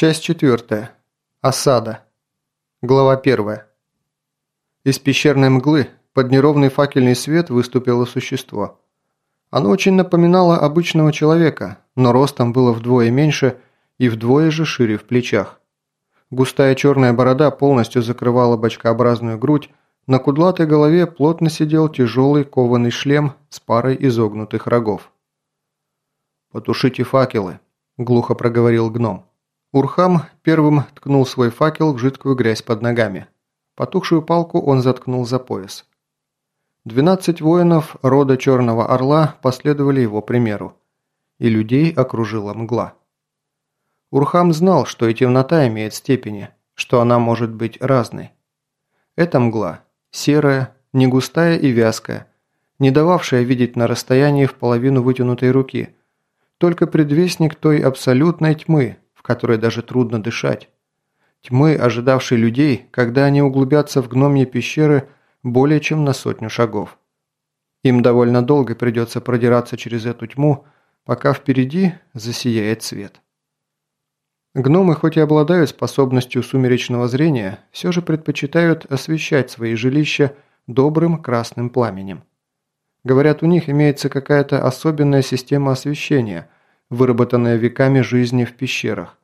Часть четвертая. Осада. Глава первая. Из пещерной мглы под неровный факельный свет выступило существо. Оно очень напоминало обычного человека, но ростом было вдвое меньше и вдвое же шире в плечах. Густая черная борода полностью закрывала бочкообразную грудь, на кудлатой голове плотно сидел тяжелый кованый шлем с парой изогнутых рогов. «Потушите факелы», – глухо проговорил гном. Урхам первым ткнул свой факел в жидкую грязь под ногами. Потухшую палку он заткнул за пояс. Двенадцать воинов рода Черного Орла последовали его примеру, и людей окружила мгла. Урхам знал, что и темнота имеет степени, что она может быть разной. Эта мгла – серая, негустая и вязкая, не дававшая видеть на расстоянии в половину вытянутой руки, только предвестник той абсолютной тьмы, которой даже трудно дышать. Тьмы, ожидавшей людей, когда они углубятся в гномьи пещеры более чем на сотню шагов. Им довольно долго придется продираться через эту тьму, пока впереди засияет свет. Гномы, хоть и обладают способностью сумеречного зрения, все же предпочитают освещать свои жилища добрым красным пламенем. Говорят, у них имеется какая-то особенная система освещения, выработанная веками жизни в пещерах.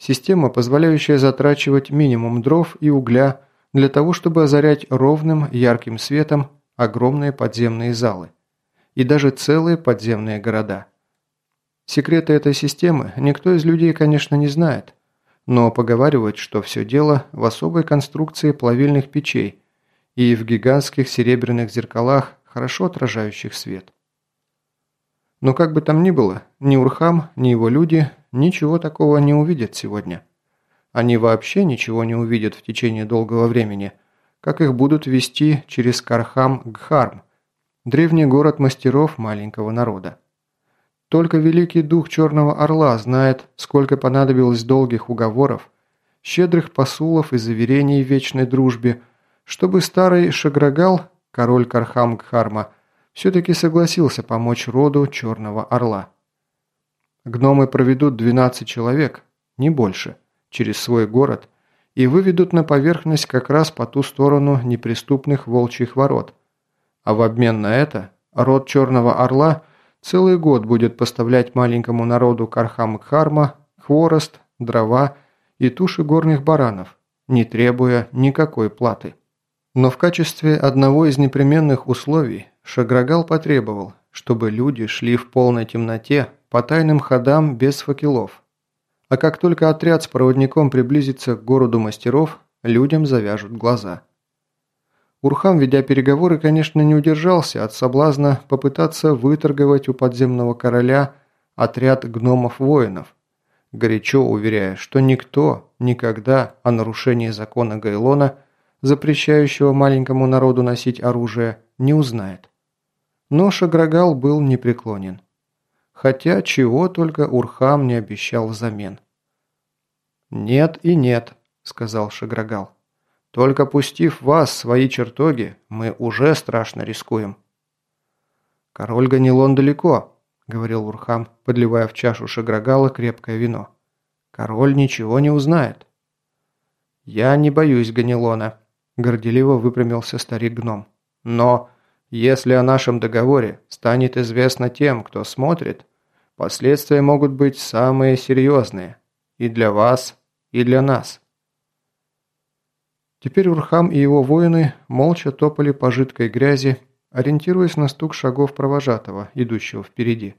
Система, позволяющая затрачивать минимум дров и угля для того, чтобы озарять ровным, ярким светом огромные подземные залы. И даже целые подземные города. Секреты этой системы никто из людей, конечно, не знает, но поговаривают, что все дело в особой конструкции плавильных печей и в гигантских серебряных зеркалах, хорошо отражающих свет. Но как бы там ни было, ни Урхам, ни его люди ничего такого не увидят сегодня. Они вообще ничего не увидят в течение долгого времени, как их будут вести через Кархам-Гхарм, древний город мастеров маленького народа. Только великий дух Черного Орла знает, сколько понадобилось долгих уговоров, щедрых посулов и заверений в вечной дружбе, чтобы старый Шаграгал, король Кархам-Гхарма, все-таки согласился помочь роду Черного Орла. Гномы проведут 12 человек, не больше, через свой город и выведут на поверхность как раз по ту сторону неприступных волчьих ворот. А в обмен на это род Черного Орла целый год будет поставлять маленькому народу Кархам-Кхарма хворост, дрова и туши горных баранов, не требуя никакой платы. Но в качестве одного из непременных условий Шаграгал потребовал, чтобы люди шли в полной темноте по тайным ходам без факелов. А как только отряд с проводником приблизится к городу мастеров, людям завяжут глаза. Урхам, ведя переговоры, конечно, не удержался от соблазна попытаться выторговать у подземного короля отряд гномов-воинов, горячо уверяя, что никто никогда о нарушении закона Гайлона, запрещающего маленькому народу носить оружие, не узнает. Но Шаграгал был непреклонен. Хотя чего только Урхам не обещал взамен. «Нет и нет», – сказал Шаграгал. «Только пустив вас свои чертоги, мы уже страшно рискуем». «Король Ганилон далеко», – говорил Урхам, подливая в чашу Шаграгала крепкое вино. «Король ничего не узнает». «Я не боюсь Ганилона», – горделиво выпрямился старик-гном. «Но...» Если о нашем договоре станет известно тем, кто смотрит, последствия могут быть самые серьезные и для вас, и для нас. Теперь Урхам и его воины молча топали по жидкой грязи, ориентируясь на стук шагов провожатого, идущего впереди.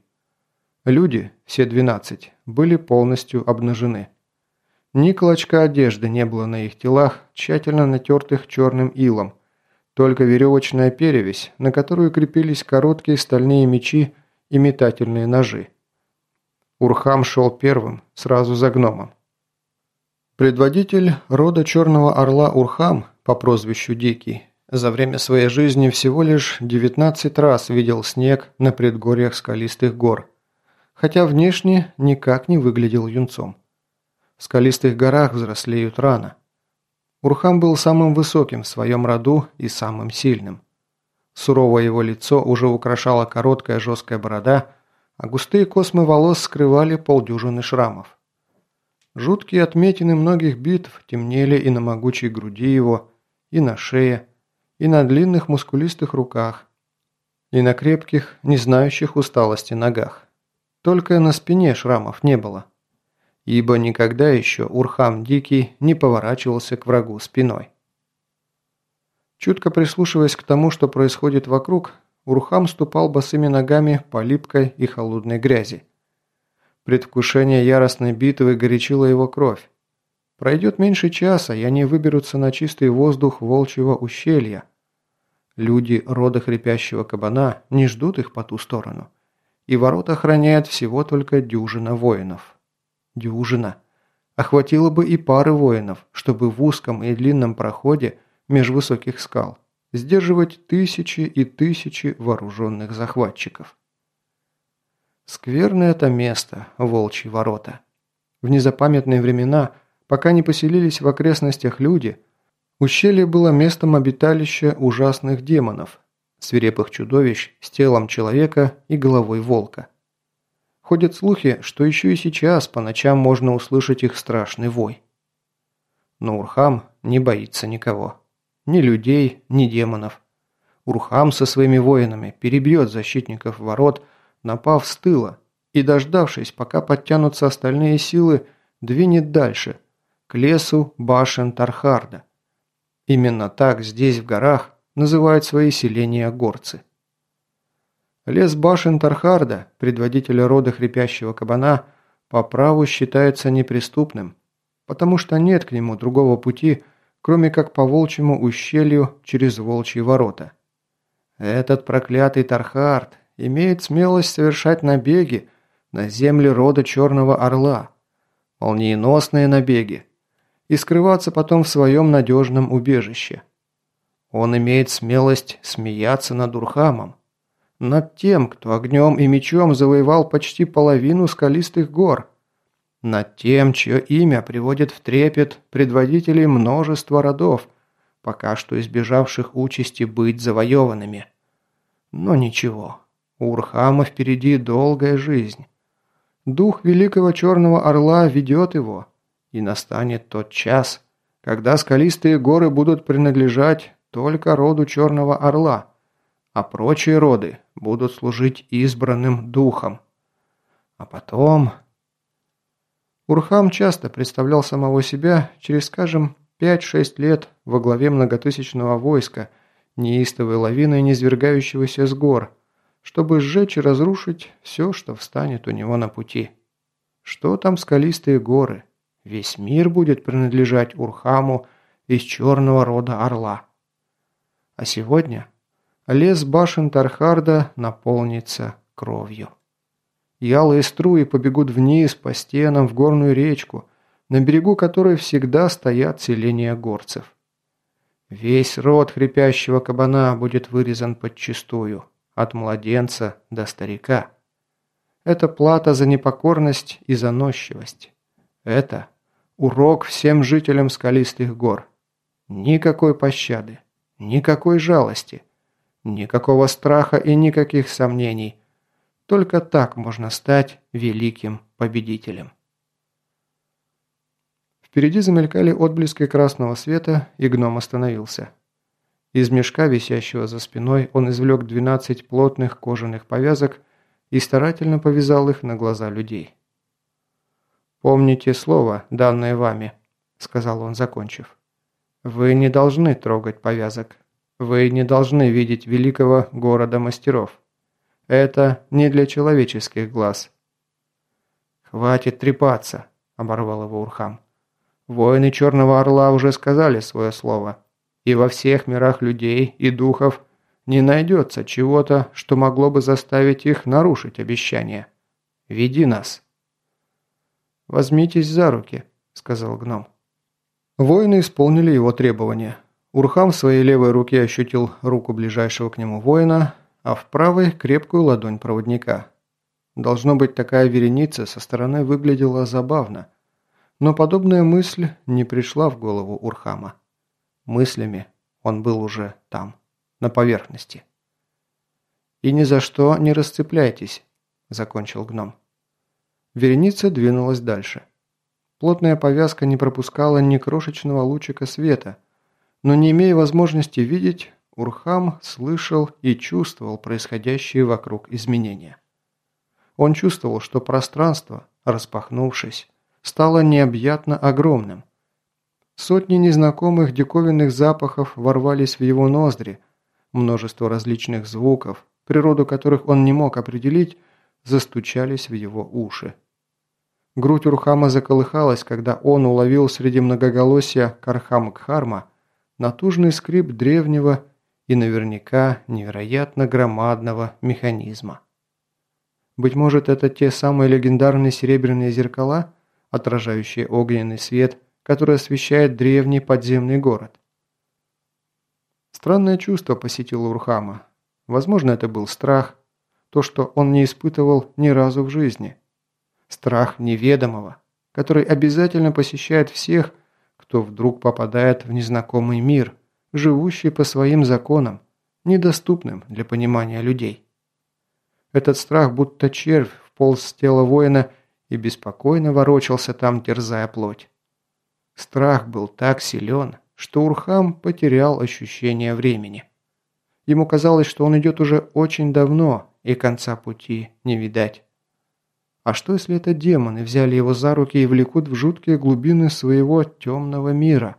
Люди, все двенадцать, были полностью обнажены. Ни клочка одежды не было на их телах, тщательно натертых черным илом, только веревочная перевязь, на которую крепились короткие стальные мечи и метательные ножи. Урхам шел первым, сразу за гномом. Предводитель рода Черного Орла Урхам по прозвищу Дикий за время своей жизни всего лишь 19 раз видел снег на предгорьях скалистых гор, хотя внешне никак не выглядел юнцом. В скалистых горах взрослеют рано – Урхам был самым высоким в своем роду и самым сильным. Суровое его лицо уже украшала короткая жесткая борода, а густые космы волос скрывали полдюжины шрамов. Жуткие отметины многих битв темнели и на могучей груди его, и на шее, и на длинных мускулистых руках, и на крепких, не знающих усталости ногах. Только на спине шрамов не было, ибо никогда еще Урхам Дикий не поворачивался к врагу спиной. Чутко прислушиваясь к тому, что происходит вокруг, Урхам ступал босыми ногами по липкой и холодной грязи. Предвкушение яростной битвы горячило его кровь. Пройдет меньше часа, и они выберутся на чистый воздух волчьего ущелья. Люди рода хрипящего кабана не ждут их по ту сторону. И ворот охраняет всего только дюжина воинов. Дюжина. Охватило бы и пары воинов, чтобы в узком и длинном проходе меж высоких скал сдерживать тысячи и тысячи вооруженных захватчиков. Скверное это место, волчьи ворота. В незапамятные времена, пока не поселились в окрестностях люди, ущелье было местом обиталища ужасных демонов, свирепых чудовищ с телом человека и головой волка. Ходят слухи, что еще и сейчас по ночам можно услышать их страшный вой. Но Урхам не боится никого. Ни людей, ни демонов. Урхам со своими воинами перебьет защитников ворот – напав с тыла и, дождавшись, пока подтянутся остальные силы, двинет дальше, к лесу башен Тархарда. Именно так здесь, в горах, называют свои селения горцы. Лес башен Тархарда, предводителя рода хрипящего кабана, по праву считается неприступным, потому что нет к нему другого пути, кроме как по волчьему ущелью через волчьи ворота. Этот проклятый Тархард имеет смелость совершать набеги на земли рода Черного Орла, молниеносные набеги, и скрываться потом в своем надежном убежище. Он имеет смелость смеяться над Урхамом, над тем, кто огнем и мечом завоевал почти половину скалистых гор, над тем, чье имя приводит в трепет предводителей множества родов, пока что избежавших участи быть завоеванными. Но ничего. У Урхама впереди долгая жизнь. Дух великого черного орла ведет его, и настанет тот час, когда скалистые горы будут принадлежать только роду черного орла, а прочие роды будут служить избранным духом. А потом... Урхам часто представлял самого себя через, скажем, 5-6 лет во главе многотысячного войска, неистовой лавиной низвергающегося с гор – чтобы сжечь и разрушить все, что встанет у него на пути. Что там скалистые горы? Весь мир будет принадлежать Урхаму из черного рода орла. А сегодня лес башен Тархарда наполнится кровью. Ялые струи побегут вниз по стенам в горную речку, на берегу которой всегда стоят селения горцев. Весь род хрипящего кабана будет вырезан подчистую от младенца до старика. Это плата за непокорность и заносчивость. Это урок всем жителям скалистых гор. Никакой пощады, никакой жалости, никакого страха и никаких сомнений. Только так можно стать великим победителем. Впереди замелькали отблески красного света, и гном остановился. Из мешка, висящего за спиной, он извлек 12 плотных кожаных повязок и старательно повязал их на глаза людей. «Помните слово, данное вами», – сказал он, закончив. «Вы не должны трогать повязок. Вы не должны видеть великого города мастеров. Это не для человеческих глаз». «Хватит трепаться», – оборвал его Урхам. «Воины Черного Орла уже сказали свое слово и во всех мирах людей и духов не найдется чего-то, что могло бы заставить их нарушить обещание. Веди нас». «Возьмитесь за руки», — сказал гном. Воины исполнили его требования. Урхам в своей левой руке ощутил руку ближайшего к нему воина, а в правой – крепкую ладонь проводника. Должно быть, такая вереница со стороны выглядела забавно, но подобная мысль не пришла в голову Урхама. Мыслями он был уже там, на поверхности. «И ни за что не расцепляйтесь», – закончил гном. Вереница двинулась дальше. Плотная повязка не пропускала ни крошечного лучика света, но не имея возможности видеть, Урхам слышал и чувствовал происходящие вокруг изменения. Он чувствовал, что пространство, распахнувшись, стало необъятно огромным. Сотни незнакомых диковинных запахов ворвались в его ноздри, множество различных звуков, природу которых он не мог определить, застучались в его уши. Грудь Урхама заколыхалась, когда он уловил среди многоголосия Кархам-Кхарма натужный скрип древнего и наверняка невероятно громадного механизма. Быть может, это те самые легендарные серебряные зеркала, отражающие огненный свет, который освещает древний подземный город. Странное чувство посетило Урхама. Возможно, это был страх, то, что он не испытывал ни разу в жизни – Страх неведомого, который обязательно посещает всех, кто вдруг попадает в незнакомый мир, живущий по своим законам, недоступным для понимания людей. Этот страх, будто червь, вполз с тела воина и беспокойно ворочался там, терзая плоть. Страх был так силен, что Урхам потерял ощущение времени. Ему казалось, что он идет уже очень давно, и конца пути не видать. А что, если это демоны взяли его за руки и влекут в жуткие глубины своего темного мира?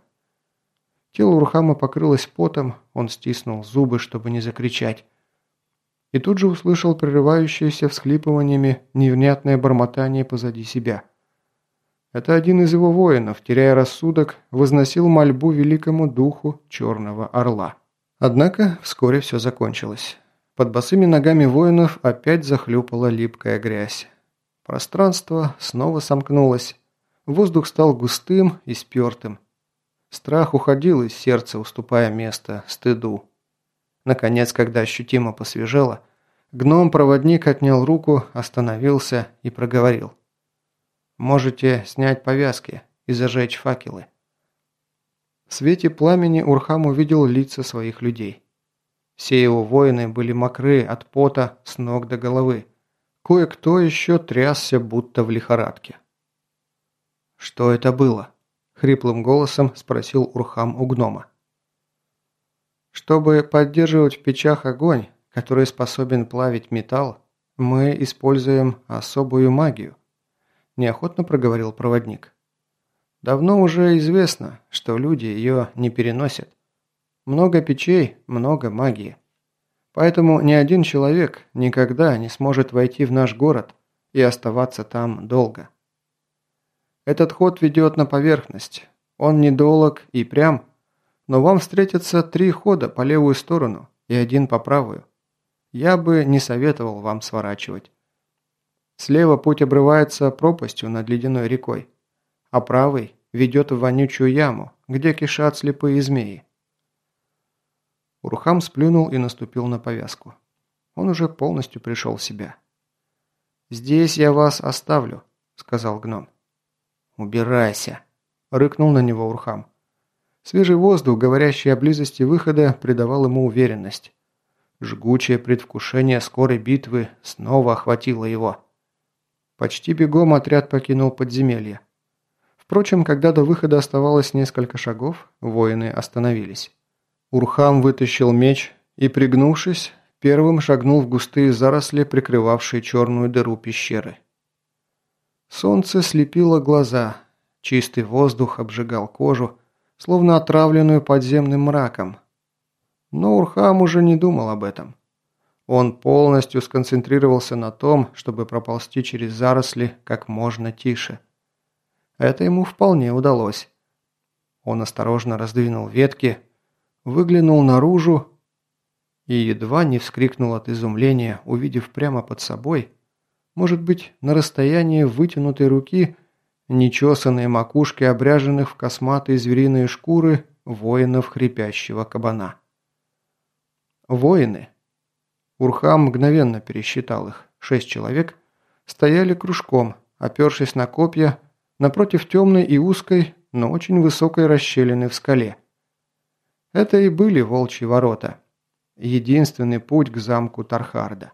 Тело Урхама покрылось потом, он стиснул зубы, чтобы не закричать. И тут же услышал прерывающееся всхлипываниями невнятное бормотание позади себя. Это один из его воинов, теряя рассудок, возносил мольбу великому духу Черного Орла. Однако вскоре все закончилось. Под босыми ногами воинов опять захлюпала липкая грязь. Пространство снова сомкнулось. Воздух стал густым и спертым. Страх уходил из сердца, уступая место стыду. Наконец, когда ощутимо посвежело, гном-проводник отнял руку, остановился и проговорил. «Можете снять повязки и зажечь факелы». В свете пламени Урхам увидел лица своих людей. Все его воины были мокры от пота с ног до головы. Кое-кто еще трясся, будто в лихорадке. «Что это было?» – хриплым голосом спросил Урхам у гнома. «Чтобы поддерживать в печах огонь, который способен плавить металл, мы используем особую магию», – неохотно проговорил проводник. «Давно уже известно, что люди ее не переносят. Много печей, много магии. Поэтому ни один человек никогда не сможет войти в наш город и оставаться там долго. Этот ход ведет на поверхность. Он недолог и прям, но вам встретятся три хода по левую сторону и один по правую. Я бы не советовал вам сворачивать. Слева путь обрывается пропастью над ледяной рекой, а правый ведет в вонючую яму, где кишат слепые змеи. Урхам сплюнул и наступил на повязку. Он уже полностью пришел в себя. «Здесь я вас оставлю», — сказал гном. «Убирайся», — рыкнул на него Урхам. Свежий воздух, говорящий о близости выхода, придавал ему уверенность. Жгучее предвкушение скорой битвы снова охватило его. Почти бегом отряд покинул подземелье. Впрочем, когда до выхода оставалось несколько шагов, воины остановились. Урхам вытащил меч и, пригнувшись, первым шагнул в густые заросли, прикрывавшие черную дыру пещеры. Солнце слепило глаза, чистый воздух обжигал кожу, словно отравленную подземным мраком. Но Урхам уже не думал об этом. Он полностью сконцентрировался на том, чтобы проползти через заросли как можно тише. Это ему вполне удалось. Он осторожно раздвинул ветки, выглянул наружу и едва не вскрикнул от изумления, увидев прямо под собой, может быть, на расстоянии вытянутой руки, нечесанные макушки обряженных в косматые звериные шкуры воинов хрипящего кабана. Воины. Урхам мгновенно пересчитал их. Шесть человек стояли кружком, опершись на копья, напротив темной и узкой, но очень высокой расщелины в скале. Это и были волчьи ворота. Единственный путь к замку Тархарда.